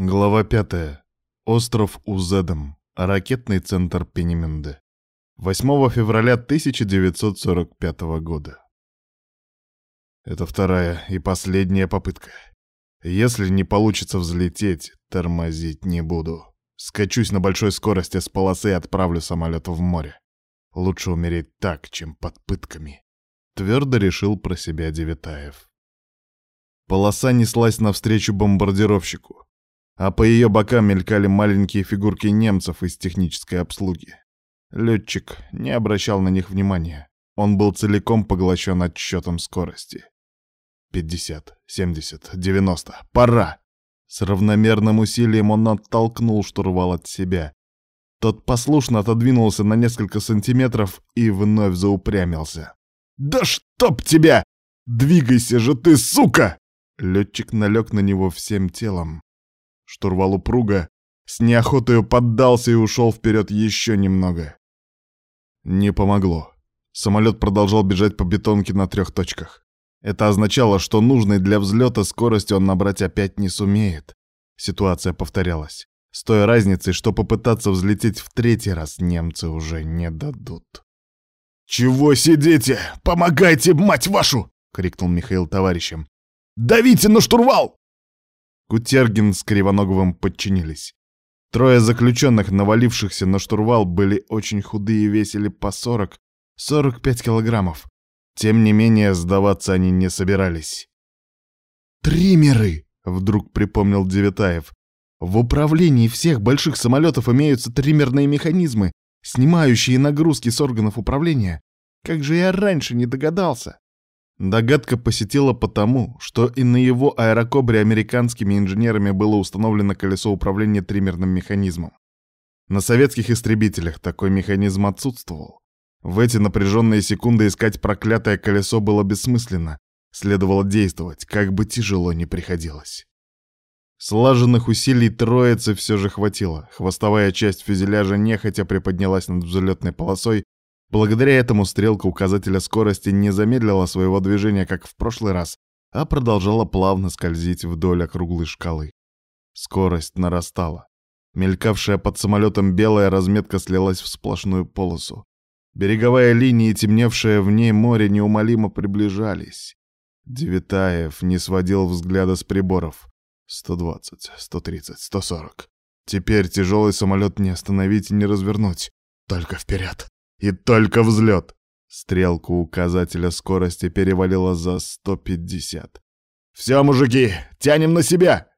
Глава 5. Остров Узедом. Ракетный центр Пенеменде. 8 февраля 1945 года. Это вторая и последняя попытка. Если не получится взлететь, тормозить не буду. Скачусь на большой скорости с полосы и отправлю самолет в море. Лучше умереть так, чем под пытками. Твердо решил про себя Девятаев. Полоса неслась навстречу бомбардировщику а по ее бокам мелькали маленькие фигурки немцев из технической обслуги. Летчик не обращал на них внимания. Он был целиком поглощен отсчетом скорости. 50, 70, 90. Пора! С равномерным усилием он оттолкнул штурвал от себя. Тот послушно отодвинулся на несколько сантиметров и вновь заупрямился. «Да чтоб тебя! Двигайся же ты, сука!» Летчик налег на него всем телом, Штурвал упруга с неохотою поддался и ушел вперед еще немного. Не помогло. Самолет продолжал бежать по бетонке на трех точках. Это означало, что нужной для взлета скорости он набрать опять не сумеет. Ситуация повторялась. С той разницей, что попытаться взлететь в третий раз немцы уже не дадут. «Чего сидите? Помогайте, мать вашу!» — крикнул Михаил товарищам. «Давите на штурвал!» Кутергин с Кривоноговым подчинились. Трое заключенных, навалившихся на штурвал, были очень худые и весили по 40-45 килограммов. Тем не менее, сдаваться они не собирались. «Триммеры!» — вдруг припомнил Девятаев. «В управлении всех больших самолетов имеются триммерные механизмы, снимающие нагрузки с органов управления. Как же я раньше не догадался!» Догадка посетила потому, что и на его аэрокобре американскими инженерами было установлено колесо управления триммерным механизмом. На советских истребителях такой механизм отсутствовал. В эти напряженные секунды искать проклятое колесо было бессмысленно. Следовало действовать, как бы тяжело ни приходилось. Слаженных усилий троицы все же хватило. Хвостовая часть фюзеляжа нехотя приподнялась над взлетной полосой, Благодаря этому стрелка указателя скорости не замедлила своего движения, как в прошлый раз, а продолжала плавно скользить вдоль округлой шкалы. Скорость нарастала. Мелькавшая под самолетом белая разметка слилась в сплошную полосу. Береговая линия и темневшее в ней море неумолимо приближались. Девятаев не сводил взгляда с приборов. 120, 130, 140. Теперь тяжелый самолет не остановить и не развернуть. Только вперед. И только взлет. Стрелка указателя скорости перевалила за 150. «Все, мужики, тянем на себя!»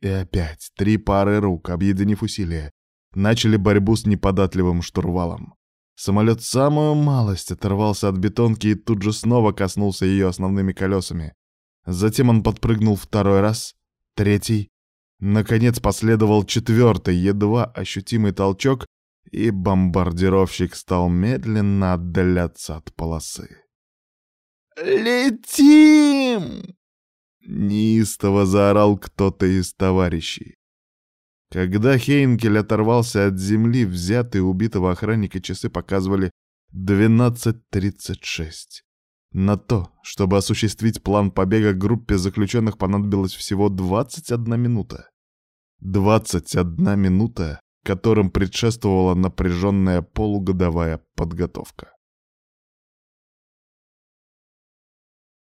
И опять три пары рук, объединив усилия, начали борьбу с неподатливым штурвалом. Самолет самую малость оторвался от бетонки и тут же снова коснулся ее основными колесами. Затем он подпрыгнул второй раз, третий. Наконец последовал четвертый, едва ощутимый толчок, и бомбардировщик стал медленно отдаляться от полосы. «Летим!» — неистово заорал кто-то из товарищей. Когда Хейнкель оторвался от земли, взятые убитого охранника часы показывали 12.36. На то, чтобы осуществить план побега, группе заключенных понадобилось всего 21 минута. 21 минута которым предшествовала напряженная полугодовая подготовка.